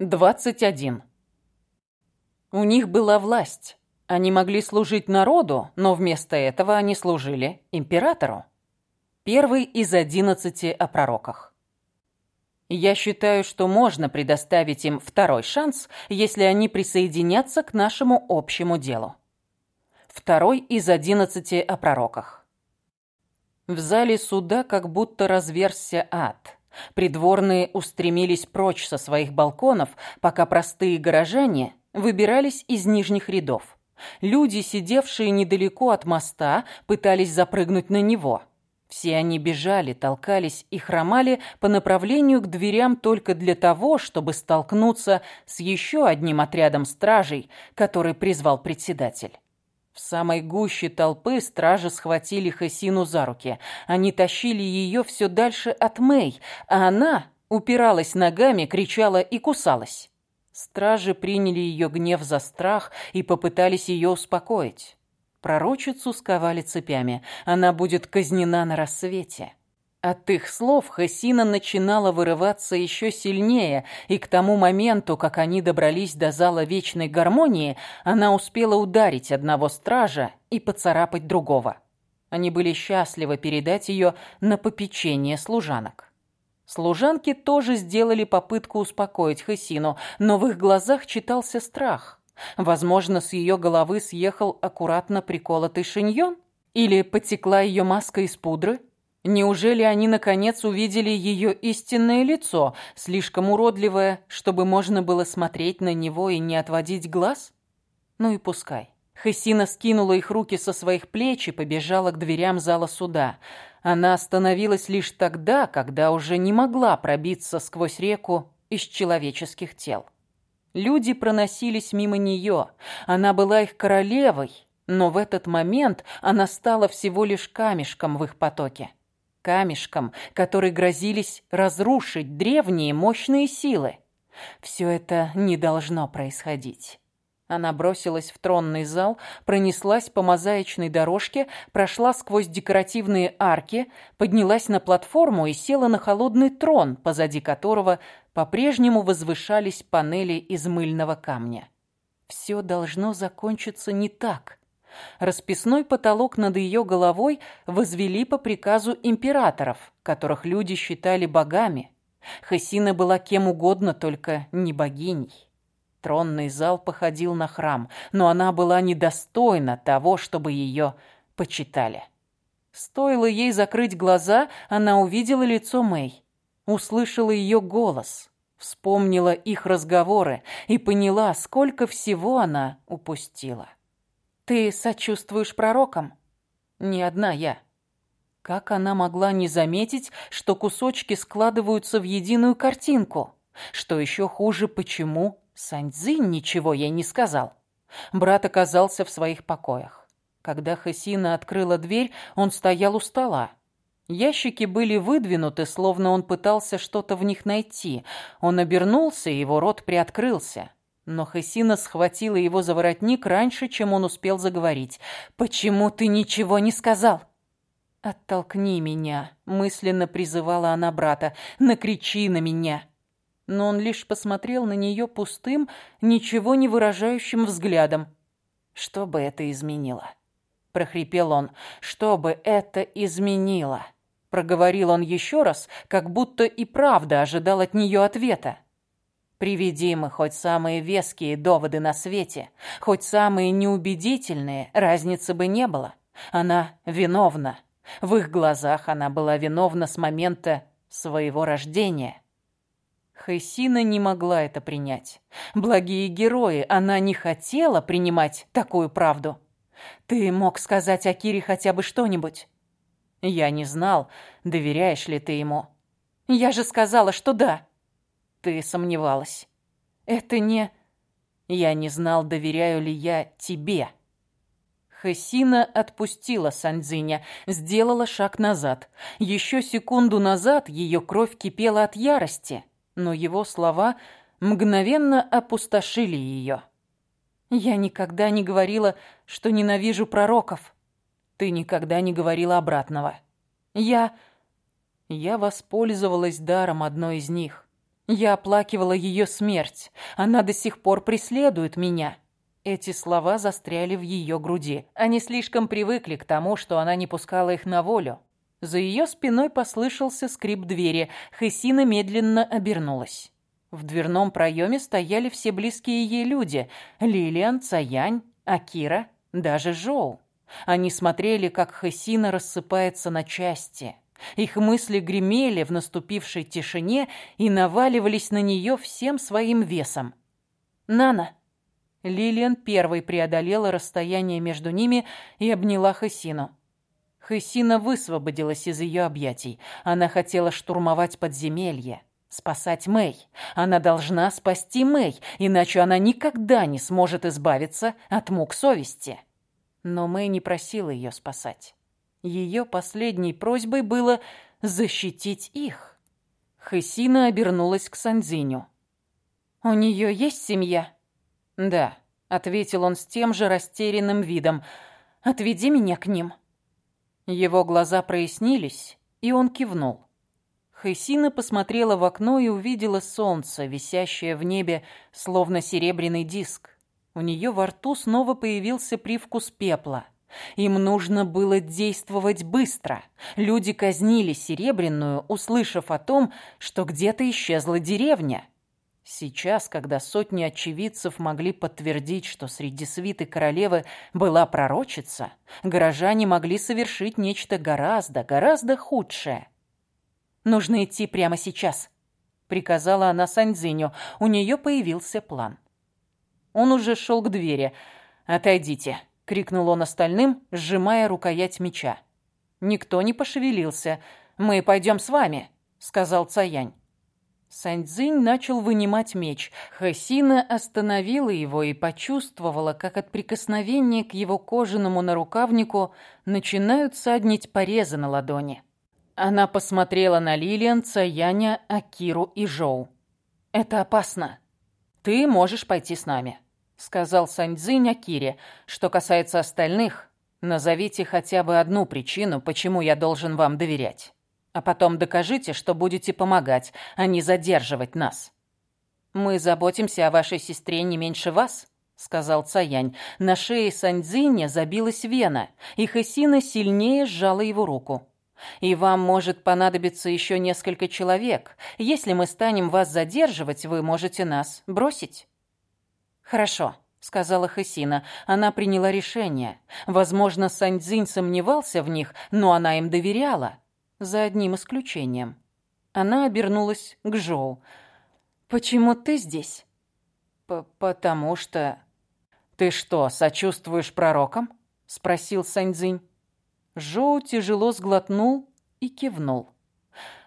21. У них была власть. Они могли служить народу, но вместо этого они служили императору. Первый из одиннадцати о пророках. Я считаю, что можно предоставить им второй шанс, если они присоединятся к нашему общему делу. Второй из одиннадцати о пророках. В зале суда как будто разверзся ад – Придворные устремились прочь со своих балконов, пока простые горожане выбирались из нижних рядов. Люди, сидевшие недалеко от моста, пытались запрыгнуть на него. Все они бежали, толкались и хромали по направлению к дверям только для того, чтобы столкнуться с еще одним отрядом стражей, который призвал председатель. В самой гуще толпы стражи схватили Хасину за руки. Они тащили ее все дальше от Мэй, а она упиралась ногами, кричала и кусалась. Стражи приняли ее гнев за страх и попытались ее успокоить. Пророчицу сковали цепями. Она будет казнена на рассвете. От их слов Хасина начинала вырываться еще сильнее, и к тому моменту, как они добрались до зала вечной гармонии, она успела ударить одного стража и поцарапать другого. Они были счастливы передать ее на попечение служанок. Служанки тоже сделали попытку успокоить Хасину, но в их глазах читался страх. Возможно, с ее головы съехал аккуратно приколотый шиньон? Или потекла ее маска из пудры? Неужели они наконец увидели ее истинное лицо, слишком уродливое, чтобы можно было смотреть на него и не отводить глаз? Ну и пускай. Хасина скинула их руки со своих плеч и побежала к дверям зала суда. Она остановилась лишь тогда, когда уже не могла пробиться сквозь реку из человеческих тел. Люди проносились мимо нее. Она была их королевой, но в этот момент она стала всего лишь камешком в их потоке камешком, которые грозились разрушить древние мощные силы. Все это не должно происходить. Она бросилась в тронный зал, пронеслась по мозаичной дорожке, прошла сквозь декоративные арки, поднялась на платформу и села на холодный трон, позади которого по-прежнему возвышались панели из мыльного камня. Все должно закончиться не так. Расписной потолок над ее головой возвели по приказу императоров, которых люди считали богами. Хасина была кем угодно, только не богиней. Тронный зал походил на храм, но она была недостойна того, чтобы ее почитали. Стоило ей закрыть глаза, она увидела лицо Мэй, услышала ее голос, вспомнила их разговоры и поняла, сколько всего она упустила. Ты сочувствуешь пророкам? Не одна я. Как она могла не заметить, что кусочки складываются в единую картинку? Что еще хуже, почему Саньцзинь ничего ей не сказал? Брат оказался в своих покоях. Когда Хасина открыла дверь, он стоял у стола. Ящики были выдвинуты, словно он пытался что-то в них найти. Он обернулся, и его рот приоткрылся. Но Хесина схватила его за воротник раньше, чем он успел заговорить. «Почему ты ничего не сказал?» «Оттолкни меня», — мысленно призывала она брата. «Накричи на меня». Но он лишь посмотрел на нее пустым, ничего не выражающим взглядом. «Что бы это изменило?» — прохрипел он. «Что бы это изменило?» Проговорил он еще раз, как будто и правда ожидал от нее ответа. Приведи мы хоть самые веские доводы на свете, хоть самые неубедительные, разницы бы не было. Она виновна. В их глазах она была виновна с момента своего рождения. Хейсина не могла это принять. Благие герои, она не хотела принимать такую правду. Ты мог сказать о Кире хотя бы что-нибудь? Я не знал, доверяешь ли ты ему. Я же сказала, что да. Ты сомневалась. Это не... Я не знал, доверяю ли я тебе. Хасина отпустила Санзиня, сделала шаг назад. Еще секунду назад ее кровь кипела от ярости, но его слова мгновенно опустошили ее. «Я никогда не говорила, что ненавижу пророков. Ты никогда не говорила обратного. Я... Я воспользовалась даром одной из них. Я оплакивала ее смерть. Она до сих пор преследует меня. Эти слова застряли в ее груди. Они слишком привыкли к тому, что она не пускала их на волю. За ее спиной послышался скрип двери. Хесина медленно обернулась. В дверном проеме стояли все близкие ей люди. Лилиан, Цаянь, Акира, даже Жоу. Они смотрели, как Хесина рассыпается на части. Их мысли гремели в наступившей тишине и наваливались на нее всем своим весом. «Нана!» Лилиан первой преодолела расстояние между ними и обняла Хесину. Хесина высвободилась из ее объятий. Она хотела штурмовать подземелье, спасать Мэй. Она должна спасти Мэй, иначе она никогда не сможет избавиться от мук совести. Но Мэй не просила ее спасать. Ее последней просьбой было защитить их. Хесина обернулась к Санзиню. «У нее есть семья?» «Да», — ответил он с тем же растерянным видом. «Отведи меня к ним». Его глаза прояснились, и он кивнул. Хесина посмотрела в окно и увидела солнце, висящее в небе, словно серебряный диск. У нее во рту снова появился привкус пепла. Им нужно было действовать быстро. Люди казнили Серебряную, услышав о том, что где-то исчезла деревня. Сейчас, когда сотни очевидцев могли подтвердить, что среди свиты королевы была пророчица, горожане могли совершить нечто гораздо, гораздо худшее. «Нужно идти прямо сейчас», — приказала она Саньцзиню. У нее появился план. Он уже шел к двери. «Отойдите!» — крикнул он остальным, сжимая рукоять меча. Никто не пошевелился. «Мы пойдем с вами», — сказал Цаянь. Саньцзинь начал вынимать меч. Хасина остановила его и почувствовала, как от прикосновения к его кожаному нарукавнику начинают саднить порезы на ладони. Она посмотрела на Лилиан, Цаяня, Акиру и Жоу. «Это опасно. Ты можешь пойти с нами» сказал Саньцзинь Акире. Что касается остальных, назовите хотя бы одну причину, почему я должен вам доверять. А потом докажите, что будете помогать, а не задерживать нас. Мы заботимся о вашей сестре не меньше вас, сказал Цаянь. На шее Саньцзиня забилась вена, и Хэсина сильнее сжала его руку. И вам может понадобиться еще несколько человек. Если мы станем вас задерживать, вы можете нас бросить. «Хорошо», — сказала Хасина. Она приняла решение. Возможно, Саньцзинь сомневался в них, но она им доверяла. За одним исключением. Она обернулась к Жоу. «Почему ты здесь?» П «Потому что...» «Ты что, сочувствуешь пророкам?» — спросил Саньцзинь. Жоу тяжело сглотнул и кивнул.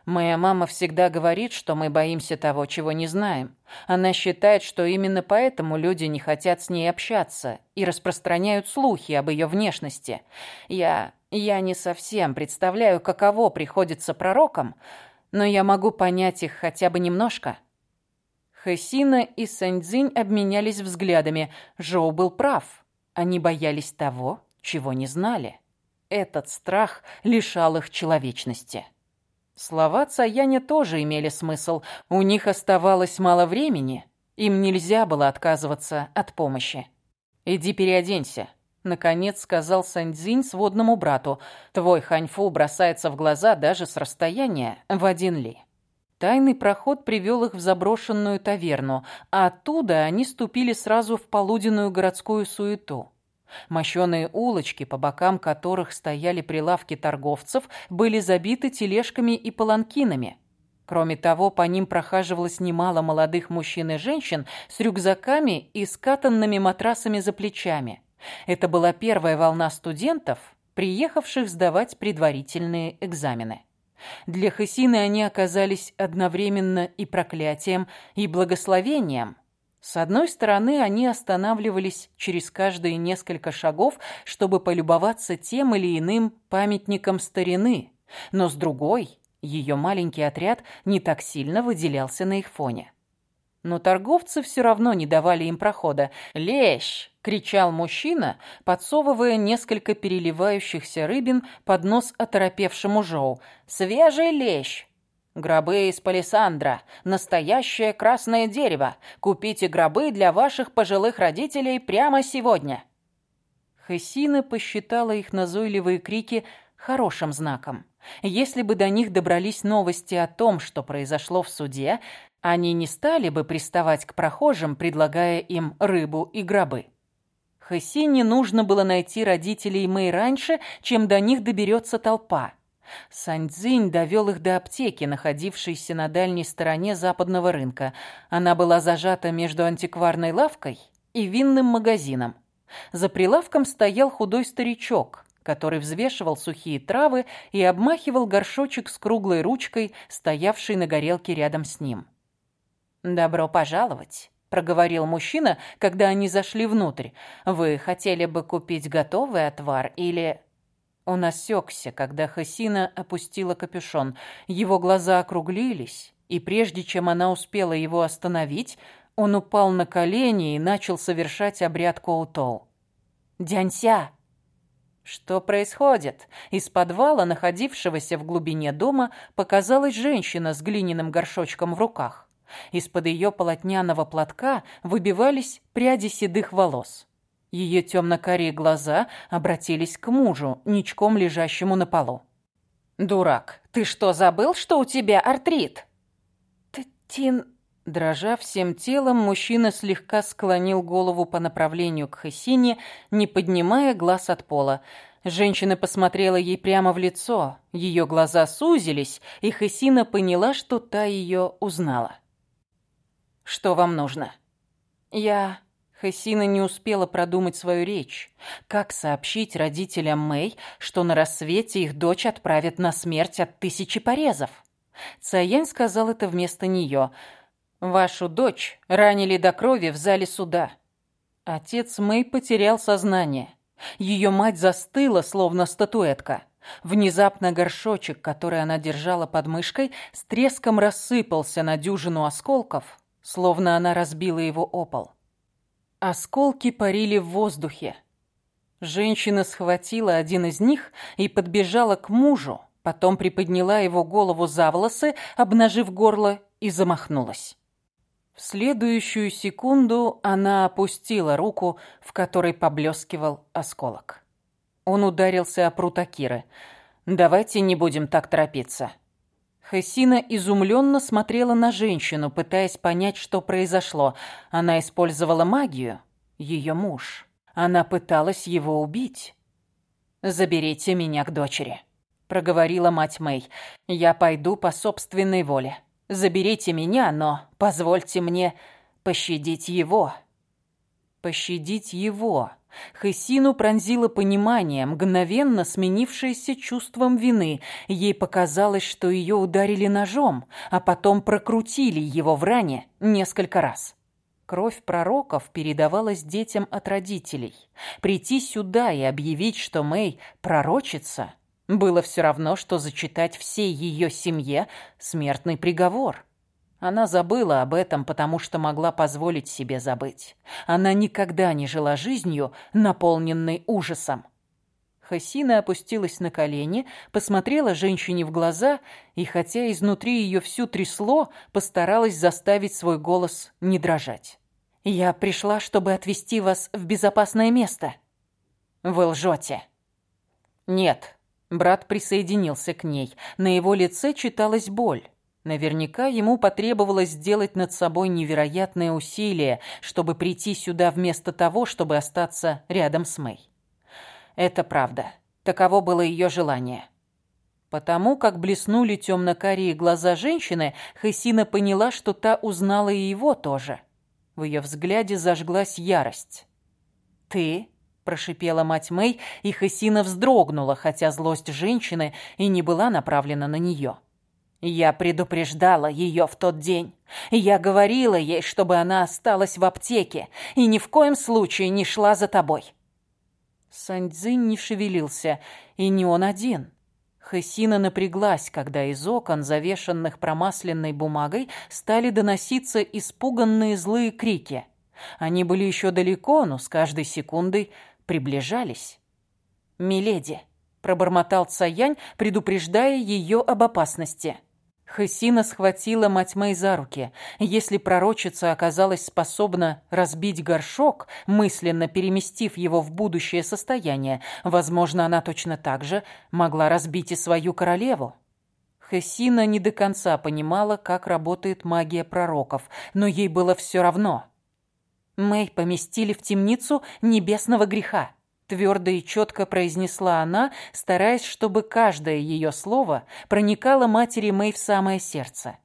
Моя мама всегда говорит, что мы боимся того, чего не знаем. Она считает, что именно поэтому люди не хотят с ней общаться и распространяют слухи об ее внешности. Я... я не совсем представляю, каково приходится пророкам, но я могу понять их хотя бы немножко. Хэсина и Сэньцзинь обменялись взглядами. Жоу был прав. Они боялись того, чего не знали. Этот страх лишал их человечности. Слова Цаяня тоже имели смысл. У них оставалось мало времени. Им нельзя было отказываться от помощи. «Иди переоденься», — наконец сказал Сандзинь сводному брату. «Твой ханьфу бросается в глаза даже с расстояния в один ли». Тайный проход привел их в заброшенную таверну, а оттуда они ступили сразу в полуденную городскую суету. Мощеные улочки, по бокам которых стояли прилавки торговцев, были забиты тележками и паланкинами. Кроме того, по ним прохаживалось немало молодых мужчин и женщин с рюкзаками и скатанными матрасами за плечами. Это была первая волна студентов, приехавших сдавать предварительные экзамены. Для Хасины они оказались одновременно и проклятием, и благословением, с одной стороны, они останавливались через каждые несколько шагов, чтобы полюбоваться тем или иным памятником старины, но с другой, ее маленький отряд не так сильно выделялся на их фоне. Но торговцы все равно не давали им прохода. «Лещ!» — кричал мужчина, подсовывая несколько переливающихся рыбин под нос оторопевшему Жоу. «Свежий лещ!» Гробы из палисандра. Настоящее красное дерево. Купите гробы для ваших пожилых родителей прямо сегодня». Хессина посчитала их назойливые крики хорошим знаком. Если бы до них добрались новости о том, что произошло в суде, они не стали бы приставать к прохожим, предлагая им рыбу и гробы. Хессине нужно было найти родителей Мэй раньше, чем до них доберется толпа. Саньцзинь довел их до аптеки, находившейся на дальней стороне западного рынка. Она была зажата между антикварной лавкой и винным магазином. За прилавком стоял худой старичок, который взвешивал сухие травы и обмахивал горшочек с круглой ручкой, стоявшей на горелке рядом с ним. «Добро пожаловать», — проговорил мужчина, когда они зашли внутрь. «Вы хотели бы купить готовый отвар или...» Он осекся, когда Хасина опустила капюшон. Его глаза округлились, и прежде чем она успела его остановить, он упал на колени и начал совершать обряд Коутоу. «Дянься!» Что происходит? Из подвала, находившегося в глубине дома, показалась женщина с глиняным горшочком в руках. Из-под ее полотняного платка выбивались пряди седых волос. Ее темно-карие глаза обратились к мужу, ничком лежащему на полу. «Дурак, ты что, забыл, что у тебя артрит?» «Тин...» Дрожа всем телом, мужчина слегка склонил голову по направлению к Хессине, не поднимая глаз от пола. Женщина посмотрела ей прямо в лицо. Ее глаза сузились, и Хессина поняла, что та ее узнала. «Что вам нужно?» «Я...» Хессина не успела продумать свою речь. Как сообщить родителям Мэй, что на рассвете их дочь отправят на смерть от тысячи порезов? Цаянь сказал это вместо нее. «Вашу дочь ранили до крови в зале суда». Отец Мэй потерял сознание. Ее мать застыла, словно статуэтка. Внезапно горшочек, который она держала под мышкой, с треском рассыпался на дюжину осколков, словно она разбила его опол. Осколки парили в воздухе. Женщина схватила один из них и подбежала к мужу, потом приподняла его голову за волосы, обнажив горло, и замахнулась. В следующую секунду она опустила руку, в которой поблескивал осколок. Он ударился о прут Акиры. «Давайте не будем так торопиться. Хессина изумленно смотрела на женщину, пытаясь понять, что произошло. Она использовала магию. Ее муж. Она пыталась его убить. «Заберите меня к дочери», — проговорила мать Мэй. «Я пойду по собственной воле. Заберите меня, но позвольте мне пощадить его». «Пощадить его», Хессину пронзило понимание, мгновенно сменившееся чувством вины. Ей показалось, что ее ударили ножом, а потом прокрутили его в ране несколько раз. Кровь пророков передавалась детям от родителей. Прийти сюда и объявить, что Мэй пророчица, было все равно, что зачитать всей ее семье смертный приговор. Она забыла об этом, потому что могла позволить себе забыть. Она никогда не жила жизнью, наполненной ужасом. Хасина опустилась на колени, посмотрела женщине в глаза и, хотя изнутри ее всю трясло, постаралась заставить свой голос не дрожать. «Я пришла, чтобы отвезти вас в безопасное место». «Вы лжете». «Нет». Брат присоединился к ней. На его лице читалась боль. Наверняка ему потребовалось сделать над собой невероятные усилия, чтобы прийти сюда вместо того, чтобы остаться рядом с Мэй. Это правда. Таково было ее желание. Потому как блеснули темно-карие глаза женщины, Хессина поняла, что та узнала и его тоже. В ее взгляде зажглась ярость. «Ты?» – прошипела мать Мэй, и Хессина вздрогнула, хотя злость женщины и не была направлена на нее. Я предупреждала ее в тот день. Я говорила ей, чтобы она осталась в аптеке и ни в коем случае не шла за тобой. Сандзин не шевелился, и не он один. Хесина напряглась, когда из окон, завешенных промасленной бумагой, стали доноситься испуганные злые крики. Они были еще далеко, но с каждой секундой приближались. «Миледи», — пробормотал Цаянь, предупреждая ее об опасности. Хасина схватила мать Мэй за руки. Если пророчица оказалась способна разбить горшок, мысленно переместив его в будущее состояние, возможно, она точно так же могла разбить и свою королеву. Хасина не до конца понимала, как работает магия пророков, но ей было все равно. Мэй поместили в темницу небесного греха твердо и четко произнесла она, стараясь, чтобы каждое ее слово проникало матери Мэй в самое сердце.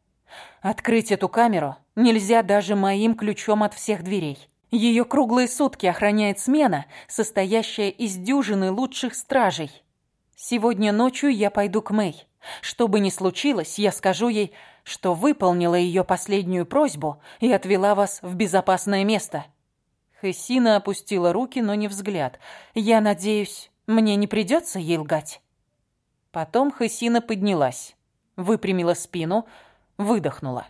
«Открыть эту камеру нельзя даже моим ключом от всех дверей. Ее круглые сутки охраняет смена, состоящая из дюжины лучших стражей. Сегодня ночью я пойду к Мэй. Что бы ни случилось, я скажу ей, что выполнила ее последнюю просьбу и отвела вас в безопасное место». Хессина опустила руки, но не взгляд. «Я надеюсь, мне не придется ей лгать?» Потом Хессина поднялась, выпрямила спину, выдохнула.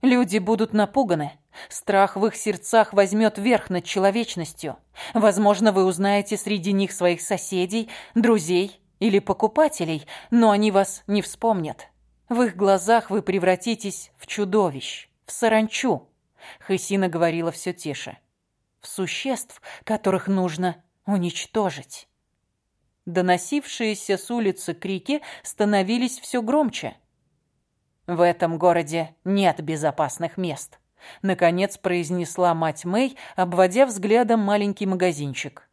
«Люди будут напуганы. Страх в их сердцах возьмет верх над человечностью. Возможно, вы узнаете среди них своих соседей, друзей или покупателей, но они вас не вспомнят. В их глазах вы превратитесь в чудовищ, в саранчу». Хессина говорила все тише в существ, которых нужно уничтожить. Доносившиеся с улицы крики становились все громче. «В этом городе нет безопасных мест», — наконец произнесла мать Мэй, обводя взглядом маленький магазинчик.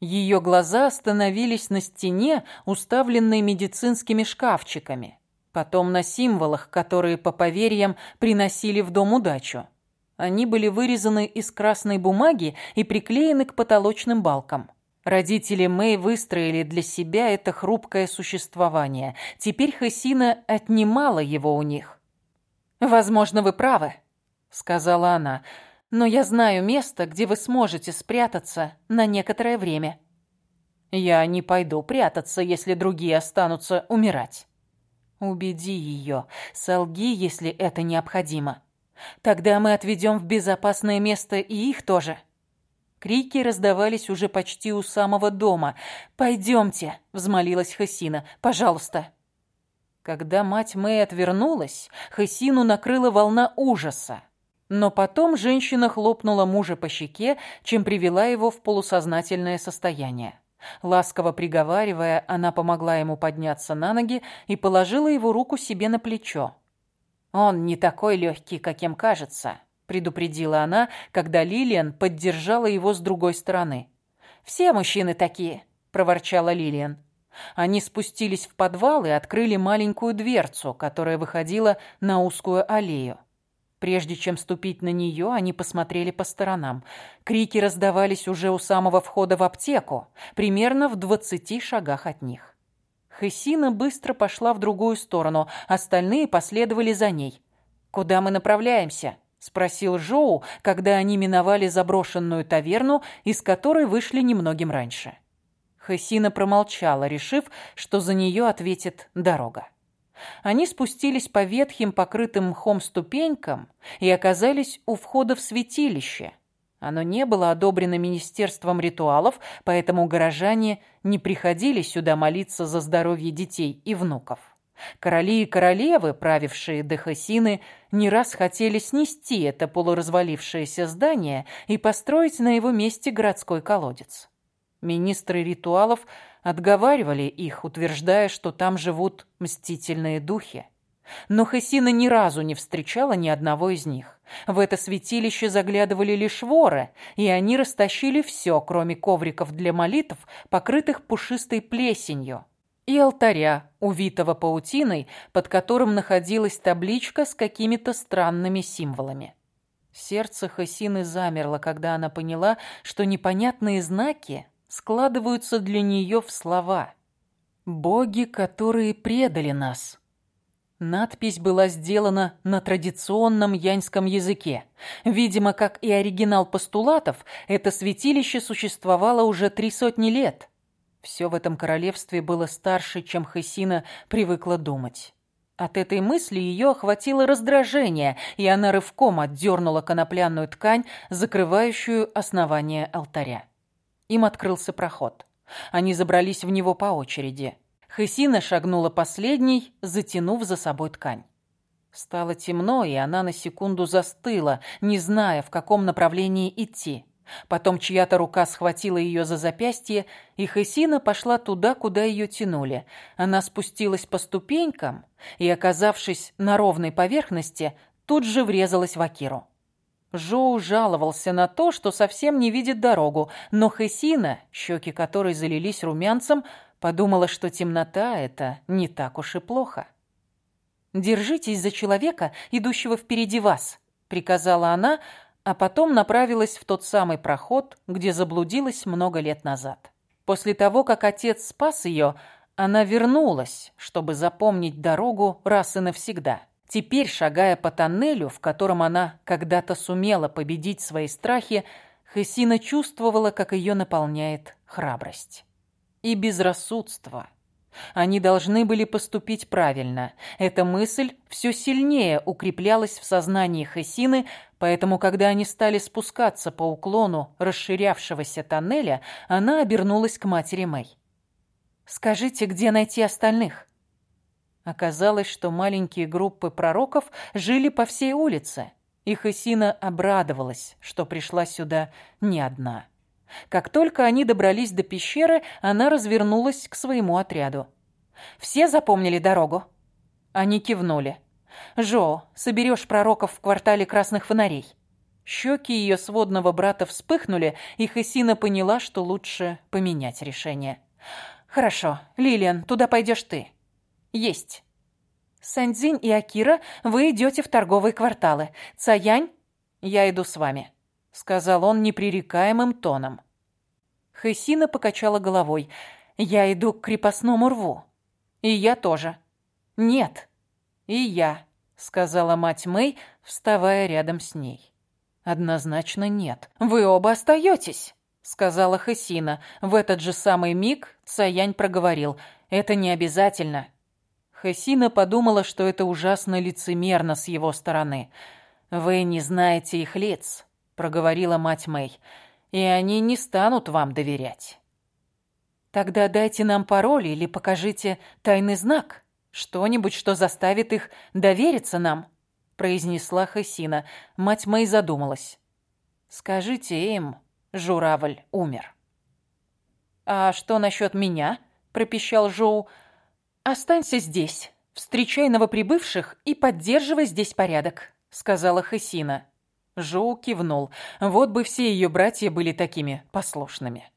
Ее глаза остановились на стене, уставленной медицинскими шкафчиками, потом на символах, которые, по поверьям, приносили в дом удачу. Они были вырезаны из красной бумаги и приклеены к потолочным балкам. Родители Мэй выстроили для себя это хрупкое существование. Теперь Хасина отнимала его у них. «Возможно, вы правы», — сказала она, «но я знаю место, где вы сможете спрятаться на некоторое время». «Я не пойду прятаться, если другие останутся умирать». «Убеди ее, солги, если это необходимо». Тогда мы отведем в безопасное место и их тоже. Крики раздавались уже почти у самого дома. «Пойдемте», — взмолилась Хасина, — «пожалуйста». Когда мать Мэй отвернулась, Хасину накрыла волна ужаса. Но потом женщина хлопнула мужа по щеке, чем привела его в полусознательное состояние. Ласково приговаривая, она помогла ему подняться на ноги и положила его руку себе на плечо. «Он не такой легкий, каким кажется», — предупредила она, когда Лилиан поддержала его с другой стороны. «Все мужчины такие», — проворчала Лилиан. Они спустились в подвал и открыли маленькую дверцу, которая выходила на узкую аллею. Прежде чем ступить на нее, они посмотрели по сторонам. Крики раздавались уже у самого входа в аптеку, примерно в двадцати шагах от них. Хессина быстро пошла в другую сторону, остальные последовали за ней. «Куда мы направляемся?» — спросил Жоу, когда они миновали заброшенную таверну, из которой вышли немногим раньше. Хессина промолчала, решив, что за нее ответит дорога. Они спустились по ветхим, покрытым мхом ступенькам и оказались у входа в святилище, оно не было одобрено Министерством ритуалов, поэтому горожане не приходили сюда молиться за здоровье детей и внуков. Короли и королевы, правившие Дехасины, не раз хотели снести это полуразвалившееся здание и построить на его месте городской колодец. Министры ритуалов отговаривали их, утверждая, что там живут мстительные духи. Но Хесина ни разу не встречала ни одного из них. В это святилище заглядывали лишь воры, и они растащили все, кроме ковриков для молитв, покрытых пушистой плесенью, и алтаря, увитого паутиной, под которым находилась табличка с какими-то странными символами. Сердце Хасины замерло, когда она поняла, что непонятные знаки складываются для нее в слова. «Боги, которые предали нас». Надпись была сделана на традиционном яньском языке. Видимо, как и оригинал постулатов, это святилище существовало уже три сотни лет. Все в этом королевстве было старше, чем Хесина привыкла думать. От этой мысли ее охватило раздражение, и она рывком отдернула конопляную ткань, закрывающую основание алтаря. Им открылся проход. Они забрались в него по очереди. Хысина шагнула последней, затянув за собой ткань. Стало темно, и она на секунду застыла, не зная, в каком направлении идти. Потом чья-то рука схватила ее за запястье, и Хесина пошла туда, куда ее тянули. Она спустилась по ступенькам и, оказавшись на ровной поверхности, тут же врезалась в Акиру. Жоу жаловался на то, что совсем не видит дорогу, но Хесина, щеки которой залились румянцем, подумала, что темнота — это не так уж и плохо. «Держитесь за человека, идущего впереди вас», — приказала она, — а потом направилась в тот самый проход, где заблудилась много лет назад. После того, как отец спас ее, она вернулась, чтобы запомнить дорогу раз и навсегда. Теперь, шагая по тоннелю, в котором она когда-то сумела победить свои страхи, Хесина чувствовала, как ее наполняет храбрость. И безрассудство – они должны были поступить правильно. Эта мысль все сильнее укреплялась в сознании Хесины, поэтому, когда они стали спускаться по уклону расширявшегося тоннеля, она обернулась к матери Мэй. «Скажите, где найти остальных?» Оказалось, что маленькие группы пророков жили по всей улице, и Хесина обрадовалась, что пришла сюда не одна. Как только они добрались до пещеры, она развернулась к своему отряду. «Все запомнили дорогу?» Они кивнули. «Жо, соберешь пророков в квартале красных фонарей». Щеки ее сводного брата вспыхнули, и Хесина поняла, что лучше поменять решение. «Хорошо. Лилиан, туда пойдешь ты». «Есть». «Сандзинь и Акира, вы идете в торговые кварталы. Цаянь, я иду с вами» сказал он непререкаемым тоном. Хесина покачала головой. «Я иду к крепостному рву». «И я тоже». «Нет». «И я», — сказала мать Мэй, вставая рядом с ней. «Однозначно нет. Вы оба остаетесь», — сказала Хесина. В этот же самый миг Цаянь проговорил. «Это не обязательно». Хесина подумала, что это ужасно лицемерно с его стороны. «Вы не знаете их лиц проговорила мать Мэй, и они не станут вам доверять. Тогда дайте нам пароль или покажите тайный знак, что-нибудь, что заставит их довериться нам, произнесла Хасина. Мать Мэй задумалась. Скажите им, журавль умер. А что насчет меня? пропищал Жоу. Останься здесь. Встречай новоприбывших и поддерживай здесь порядок, сказала Хасина. Жоу кивнул. Вот бы все ее братья были такими послушными.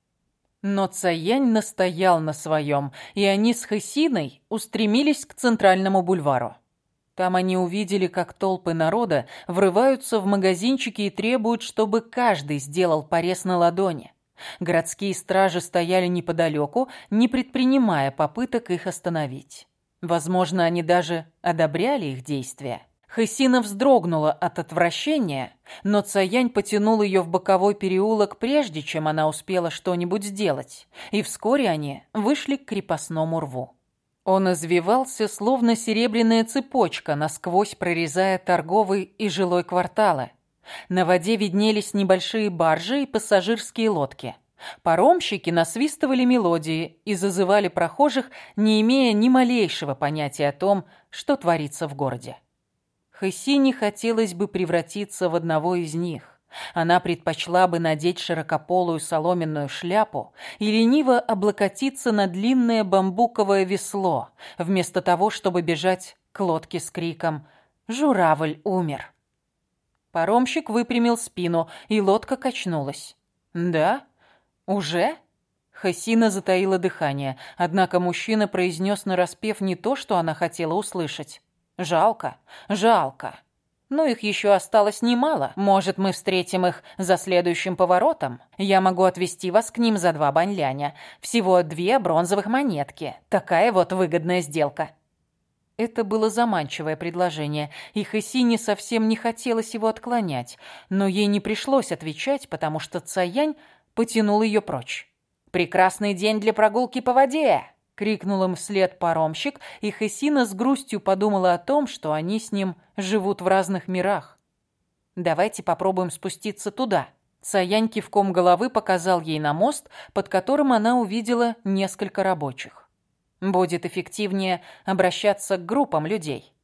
Но Цаянь настоял на своем, и они с Хэсиной устремились к центральному бульвару. Там они увидели, как толпы народа врываются в магазинчики и требуют, чтобы каждый сделал порез на ладони. Городские стражи стояли неподалеку, не предпринимая попыток их остановить. Возможно, они даже одобряли их действия. Хысина вздрогнула от отвращения, но Цаянь потянул ее в боковой переулок, прежде чем она успела что-нибудь сделать, и вскоре они вышли к крепостному рву. Он извивался, словно серебряная цепочка, насквозь прорезая торговый и жилой кварталы. На воде виднелись небольшие баржи и пассажирские лодки. Паромщики насвистывали мелодии и зазывали прохожих, не имея ни малейшего понятия о том, что творится в городе. Хессине хотелось бы превратиться в одного из них. Она предпочла бы надеть широкополую соломенную шляпу и лениво облокотиться на длинное бамбуковое весло, вместо того, чтобы бежать к лодке с криком «Журавль умер!». Паромщик выпрямил спину, и лодка качнулась. «Да? Уже?» Хасина затаила дыхание, однако мужчина произнес нараспев не то, что она хотела услышать. Жалко, жалко. Но их еще осталось немало. Может, мы встретим их за следующим поворотом? Я могу отвезти вас к ним за два банляня. Всего две бронзовых монетки. Такая вот выгодная сделка». Это было заманчивое предложение, и Хэсине совсем не хотелось его отклонять, но ей не пришлось отвечать, потому что Цаянь потянул ее прочь. «Прекрасный день для прогулки по воде!» Крикнул им вслед паромщик, и Хесина с грустью подумала о том, что они с ним живут в разных мирах. «Давайте попробуем спуститься туда». Цаянь кивком головы показал ей на мост, под которым она увидела несколько рабочих. «Будет эффективнее обращаться к группам людей».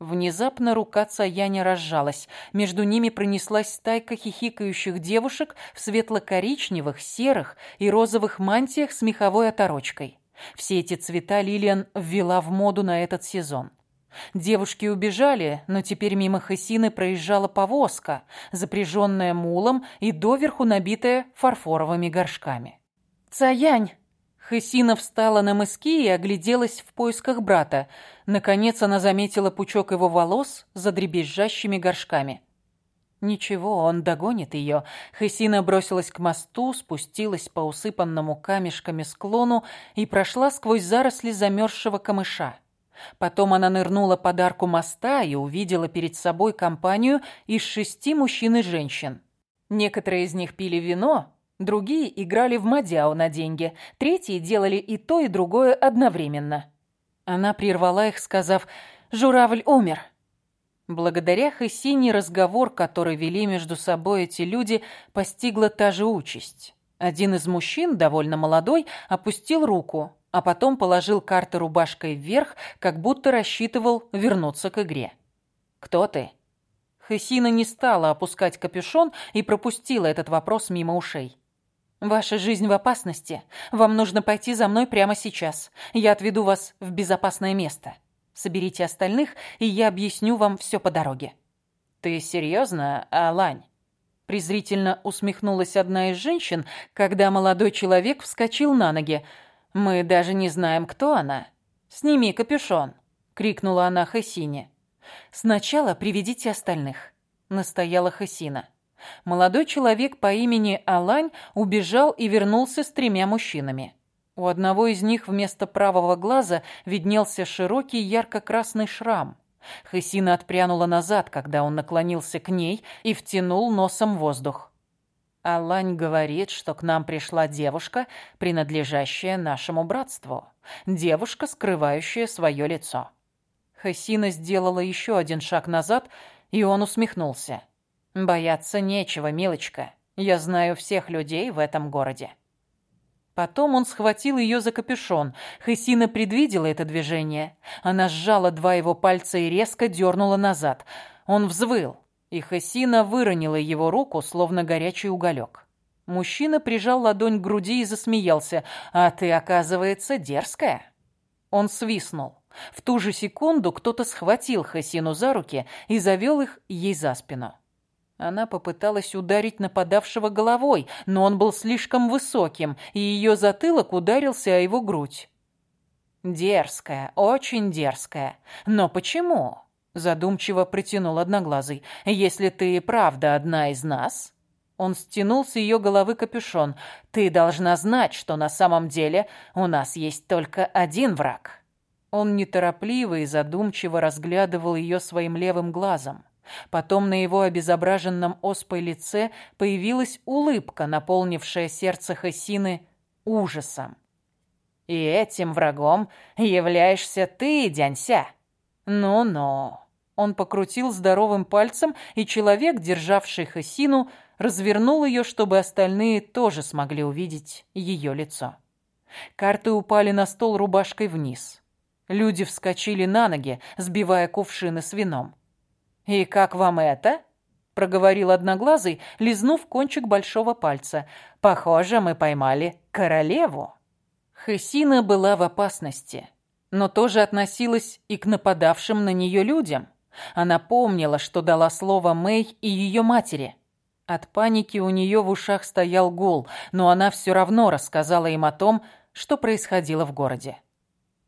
Внезапно рука Цаяня разжалась. Между ними пронеслась стайка хихикающих девушек в светло-коричневых, серых и розовых мантиях с меховой оторочкой. Все эти цвета Лилиан ввела в моду на этот сезон. Девушки убежали, но теперь мимо Хасины проезжала повозка, запряженная мулом и доверху набитая фарфоровыми горшками. «Цаянь!» Хасина встала на мыски и огляделась в поисках брата. Наконец она заметила пучок его волос за дребезжащими горшками. Ничего, он догонит ее. Хесина бросилась к мосту, спустилась по усыпанному камешками склону и прошла сквозь заросли замерзшего камыша. Потом она нырнула под арку моста и увидела перед собой компанию из шести мужчин и женщин. Некоторые из них пили вино, другие играли в мадяу на деньги, третьи делали и то, и другое одновременно. Она прервала их, сказав «Журавль умер». Благодаря Хессине разговор, который вели между собой эти люди, постигла та же участь. Один из мужчин, довольно молодой, опустил руку, а потом положил карты рубашкой вверх, как будто рассчитывал вернуться к игре. «Кто ты?» Хессина не стала опускать капюшон и пропустила этот вопрос мимо ушей. «Ваша жизнь в опасности. Вам нужно пойти за мной прямо сейчас. Я отведу вас в безопасное место». Соберите остальных, и я объясню вам все по дороге». «Ты серьезно, Алань?» Презрительно усмехнулась одна из женщин, когда молодой человек вскочил на ноги. «Мы даже не знаем, кто она. Сними капюшон!» — крикнула она Хасине. «Сначала приведите остальных», — настояла Хасина. Молодой человек по имени Алань убежал и вернулся с тремя мужчинами. У одного из них вместо правого глаза виднелся широкий ярко-красный шрам. Хысина отпрянула назад, когда он наклонился к ней и втянул носом воздух. Алань говорит, что к нам пришла девушка, принадлежащая нашему братству. Девушка, скрывающая свое лицо. Хасина сделала еще один шаг назад, и он усмехнулся. «Бояться нечего, милочка. Я знаю всех людей в этом городе». Потом он схватил ее за капюшон. Хысина предвидела это движение. Она сжала два его пальца и резко дернула назад. Он взвыл, и Хысина выронила его руку, словно горячий уголек. Мужчина прижал ладонь к груди и засмеялся. «А ты, оказывается, дерзкая». Он свистнул. В ту же секунду кто-то схватил Хасину за руки и завел их ей за спину. Она попыталась ударить нападавшего головой, но он был слишком высоким, и ее затылок ударился о его грудь. «Дерзкая, очень дерзкая. Но почему?» Задумчиво протянул Одноглазый. «Если ты правда одна из нас...» Он стянул с ее головы капюшон. «Ты должна знать, что на самом деле у нас есть только один враг». Он неторопливо и задумчиво разглядывал ее своим левым глазом. Потом на его обезображенном оспой лице появилась улыбка, наполнившая сердце Хасины ужасом. «И этим врагом являешься ты, Дянься!» «Ну-ну!» Он покрутил здоровым пальцем, и человек, державший Хасину, развернул ее, чтобы остальные тоже смогли увидеть ее лицо. Карты упали на стол рубашкой вниз. Люди вскочили на ноги, сбивая кувшины с вином. «И как вам это?» — проговорил Одноглазый, лизнув кончик большого пальца. «Похоже, мы поймали королеву». Хесина была в опасности, но тоже относилась и к нападавшим на нее людям. Она помнила, что дала слово Мэй и ее матери. От паники у нее в ушах стоял гул, но она все равно рассказала им о том, что происходило в городе.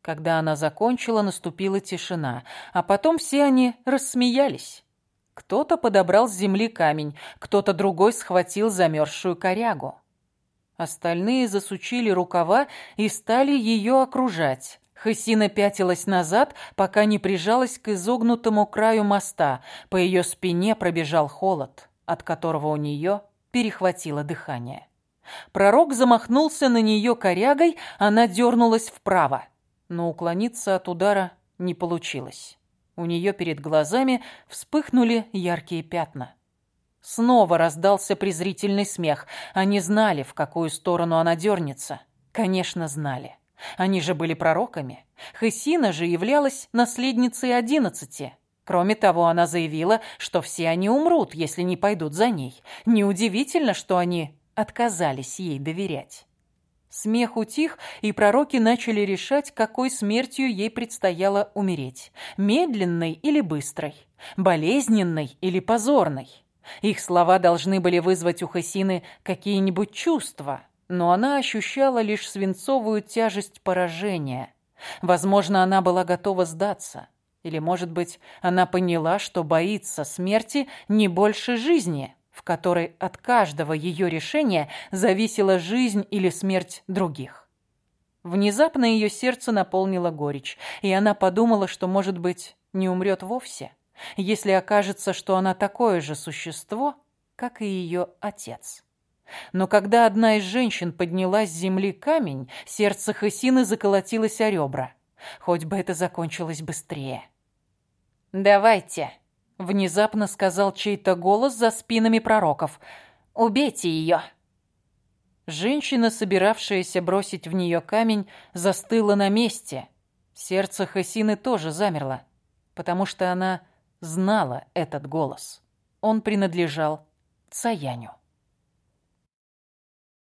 Когда она закончила, наступила тишина, а потом все они рассмеялись. Кто-то подобрал с земли камень, кто-то другой схватил замерзшую корягу. Остальные засучили рукава и стали ее окружать. Хасина пятилась назад, пока не прижалась к изогнутому краю моста. По ее спине пробежал холод, от которого у нее перехватило дыхание. Пророк замахнулся на нее корягой, она дернулась вправо но уклониться от удара не получилось. У нее перед глазами вспыхнули яркие пятна. Снова раздался презрительный смех. Они знали, в какую сторону она дернется. Конечно, знали. Они же были пророками. Хесина же являлась наследницей одиннадцати. Кроме того, она заявила, что все они умрут, если не пойдут за ней. Неудивительно, что они отказались ей доверять. Смех утих, и пророки начали решать, какой смертью ей предстояло умереть. Медленной или быстрой, болезненной или позорной. Их слова должны были вызвать у Хасины какие-нибудь чувства, но она ощущала лишь свинцовую тяжесть поражения. Возможно, она была готова сдаться. Или, может быть, она поняла, что боится смерти не больше жизни, в которой от каждого ее решения зависела жизнь или смерть других. Внезапно ее сердце наполнило горечь, и она подумала, что, может быть, не умрет вовсе, если окажется, что она такое же существо, как и ее отец. Но когда одна из женщин подняла с земли камень, сердце Хасины заколотилось о ребра. Хоть бы это закончилось быстрее. «Давайте», Внезапно сказал чей-то голос за спинами пророков. «Убейте ее!» Женщина, собиравшаяся бросить в нее камень, застыла на месте. Сердце Хасины тоже замерло, потому что она знала этот голос. Он принадлежал Цаяню.